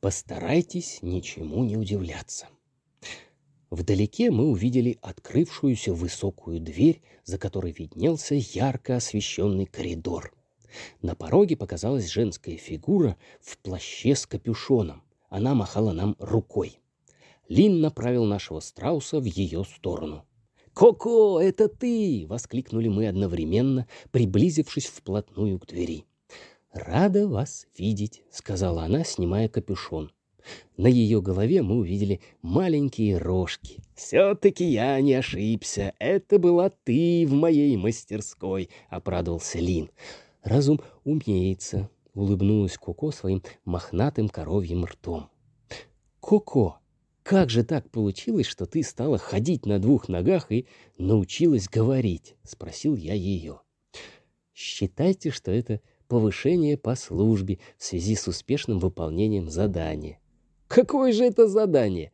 Постарайтесь ничему не удивляться. Вдалеке мы увидели открывшуюся высокую дверь, за которой виднелся ярко освещенный коридор. На пороге показалась женская фигура в плаще с капюшоном. Она махала нам рукой. Лин направил нашего страуса в ее сторону. «Коко, это ты!» — воскликнули мы одновременно, приблизившись вплотную к двери. «Рада вас видеть», — сказала она, снимая капюшон. На ее голове мы увидели маленькие рожки. «Все-таки я не ошибся. Это была ты в моей мастерской», — обрадовался Лин. «Разум умеется», — улыбнулась Коко своим мохнатым коровьим ртом. «Коко, как же так получилось, что ты стала ходить на двух ногах и научилась говорить?» — спросил я ее. «Считайте, что это повышение по службе в связи с успешным выполнением задания. Какое же это задание?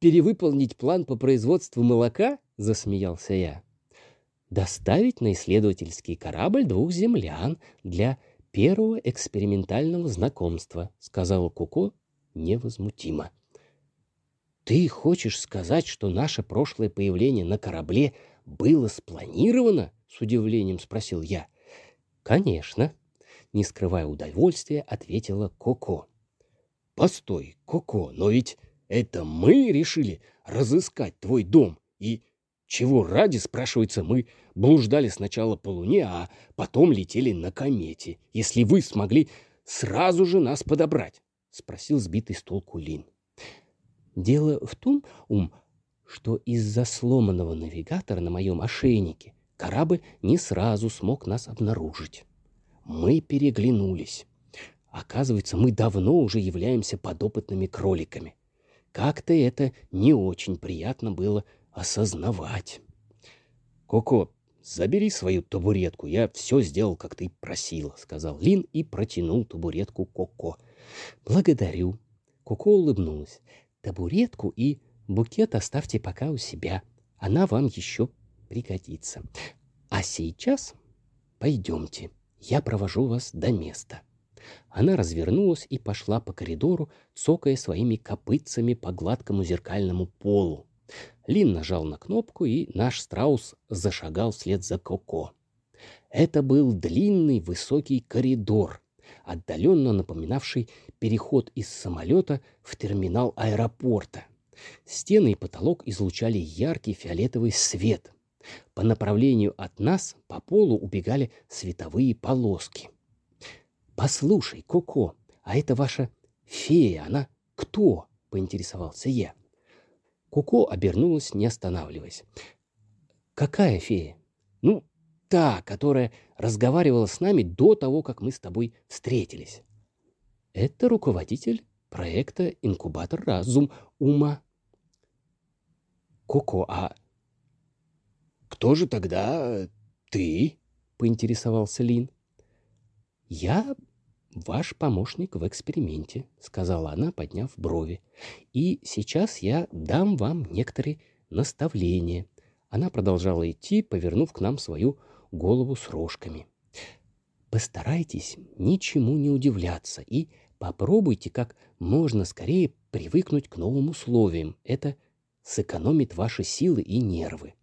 Перевыполнить план по производству молока? Засмеялся я. Доставить на исследовательский корабль двух землян для первого экспериментального знакомства, сказала Куко невозмутимо. Ты хочешь сказать, что наше прошлое появление на корабле было спланировано? С удивлением спросил я. Конечно, не скрывая удовольствия, ответила Коко. Постой, Коко, но ведь это мы решили разыскать твой дом. И чего ради, спрашивается, мы блуждали сначала по Луне, а потом летели на комете, если вы смогли сразу же нас подобрать? — спросил сбитый с толку Лин. Дело в том, Ум, что из-за сломанного навигатора на моем ошейнике корабль не сразу смог нас обнаружить. Мы переглянулись. Оказывается, мы давно уже являемся подопытными кроликами. Как-то это не очень приятно было осознавать. «Коко, забери свою табуретку, я все сделал, как ты просила», — сказал Лин и протянул табуретку Коко. «Благодарю». Коко улыбнулась. «Табуретку и букет оставьте пока у себя. Она вам еще пригодится. А сейчас пойдемте, я провожу вас до места». Она развернулась и пошла по коридору, цокая своими копытцами по гладкому зеркальному полу. Лин нажал на кнопку, и наш страус зашагал вслед за Коко. Это был длинный высокий коридор, отдаленно напоминавший переход из самолета в терминал аэропорта. Стены и потолок излучали яркий фиолетовый свет. По направлению от нас по полу убегали световые полоски. «Послушай, Коко, а это ваша фея, она кто?» — поинтересовался я. Коко обернулась, не останавливаясь. «Какая фея?» «Ну, та, которая разговаривала с нами до того, как мы с тобой встретились». «Это руководитель проекта «Инкубатор разум ума». «Коко, а кто же тогда ты?» — поинтересовался Лин. «Я ваш помощник в эксперименте», — сказала она, подняв брови. «И сейчас я дам вам некоторые наставления». Она продолжала идти, повернув к нам свою голову с рожками. «Постарайтесь ничему не удивляться и попробуйте как можно скорее привыкнуть к новым условиям. Это сэкономит ваши силы и нервы.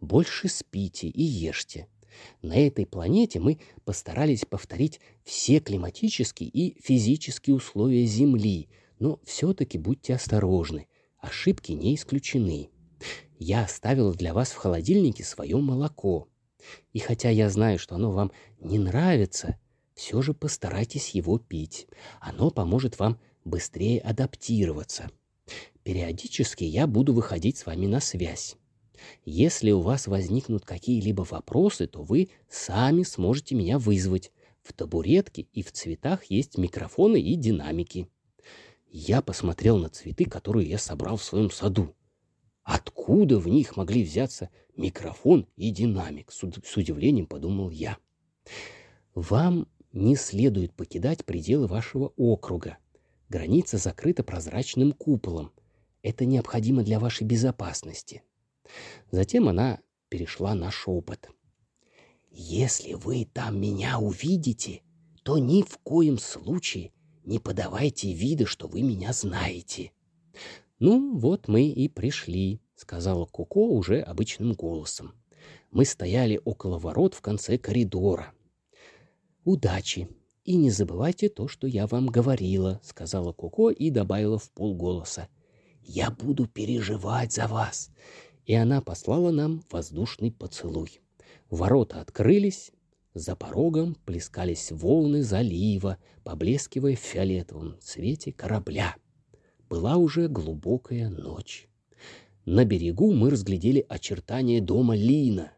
Больше спите и ешьте. На этой планете мы постарались повторить все климатические и физические условия Земли, но все-таки будьте осторожны, ошибки не исключены. Я оставила для вас в холодильнике свое молоко. И хотя я знаю, что оно вам не нравится, все же постарайтесь его пить. Оно поможет вам быстрее адаптироваться. Периодически я буду выходить с вами на связь. Если у вас возникнут какие-либо вопросы, то вы сами сможете меня вызвать. В табуретке и в цветах есть микрофоны и динамики. Я посмотрел на цветы, которые я собрал в своем саду. Откуда в них могли взяться микрофон и динамик? С, удивлением подумал я. Вам не следует покидать пределы вашего округа. Граница закрыта прозрачным куполом. Это необходимо для вашей безопасности. Затем она перешла на шепот. «Если вы там меня увидите, то ни в коем случае не подавайте вида, что вы меня знаете». «Ну, вот мы и пришли», — сказала Коко уже обычным голосом. Мы стояли около ворот в конце коридора. «Удачи! И не забывайте то, что я вам говорила», — сказала Коко и добавила в полголоса. «Я буду переживать за вас». И она послала нам воздушный поцелуй. Ворота открылись, за порогом плескались волны залива, поблескивая в фиолетовом цвете корабля. Была уже глубокая ночь. На берегу мы разглядели очертания дома Лина.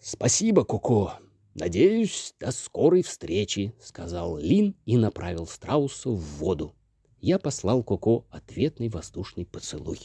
«Спасибо, Коко. Надеюсь, до скорой встречи», — сказал Лин и направил страуса в воду. Я послал Коко ответный воздушный поцелуй.